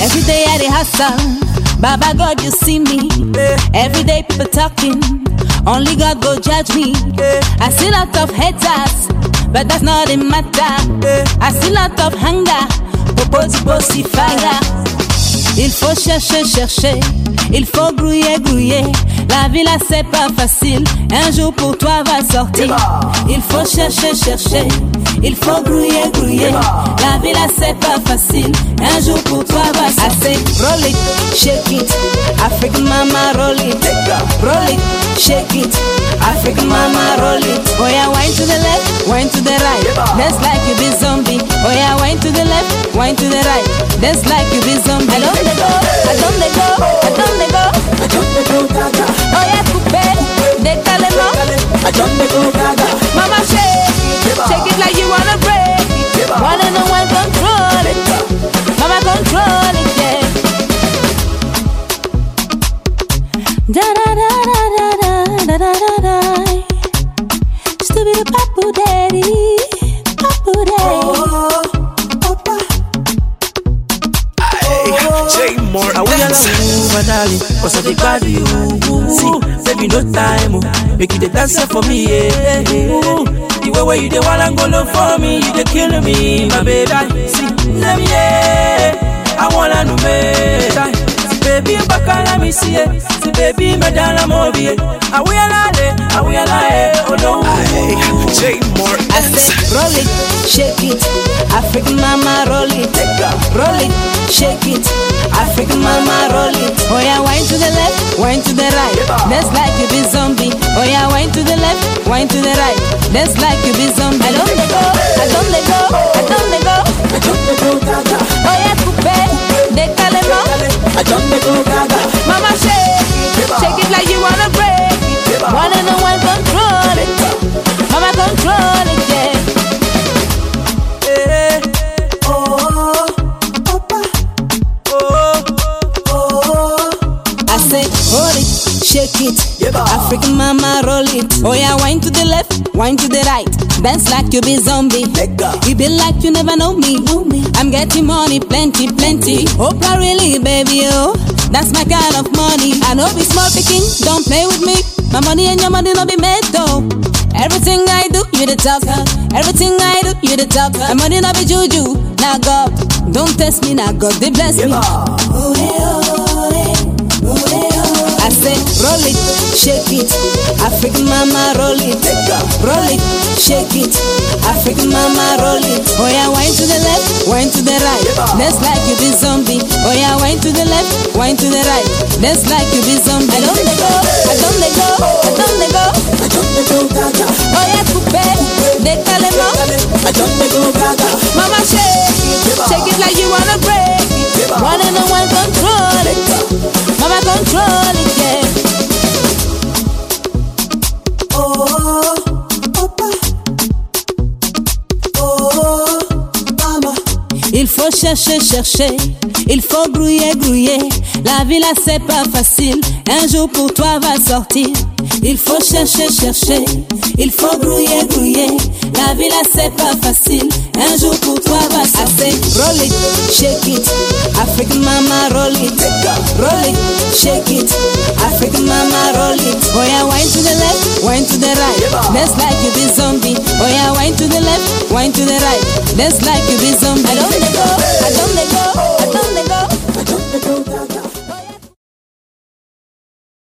Every day I dey hustle. Baba God, you see me. Every day people talking. Only God go judge me. I see lot of haters, but that's not the matter. I see lot of hunger. Il faut chercher, chercher. Il faut grouiller, grouiller. La vie là c'est pas facile. Un jour pour toi va sortir. Il faut chercher, chercher. Il faut grouiller, grouiller. La vie là c'est pas facile. Un jour pour toi va sortir. Roll it, shake it. African mama roll it. Roll it, shake it. African mama roll it. Oh yeah, wine to the left, wine to the right. Dance like you be zombie. Wine to the right. Dance like you zombie. I don't they go, I don't they go, I don't they go. Jay I will allow you, my darling, cause I dey value you. See, baby, no time, oh. make you the dancer for me, yeah. Ooh, The way where you the one go look for me, you the killing me, my baby. See, let me, yeah. I wanna know me. See, baby, back let me see. See, baby, me down I'm over it. I roll it, shake it, African mama roll it, roll it, shake it, African mama roll it. Oh yeah, wine to the left, wine to the right, dance like you be zombie. Oh yeah, wine to the left, wine to the right, dance like you be zombie. Shake it. African mama roll it. Oh yeah, wine to the left, wine to the right. Dance like you be zombie. You be like you never know me. I'm getting money, plenty, plenty. Oprah really, baby, oh. That's my kind of money. I know be small picking, don't play with me. My money and your money no be made though. Everything I do, you the top. Everything I do, you the top. My money no be juju. Now God, don't test me, now God, they bless me. I oh, oh. Say, roll it, shake it, African mama roll it, roll it, shake it, African mama roll it. Oh yeah, wine to the left, wine to the right, dance like you be zombie. Oh yeah, wine to the left, wine to the right, dance like you be zombie. I don't they go, I don't they go, I don't they go. Oh yeah, coupe, décalez-moi. Mama Il faut chercher, chercher, il faut grouiller, grouiller. La vie là c'est pas facile, un jour pour toi va sortir. Il faut chercher, chercher, il faut grouiller, grouiller. La vie là c'est pas facile, un jour pour toi va sortir. Roll it, shake it, African mama roll it, roll it, shake it, African mama roll it. Oh yeah, wine to the left, wine to the right, dance like you be zombie. Oh yeah, wine to the left, wine to the right, dance like you be zombie.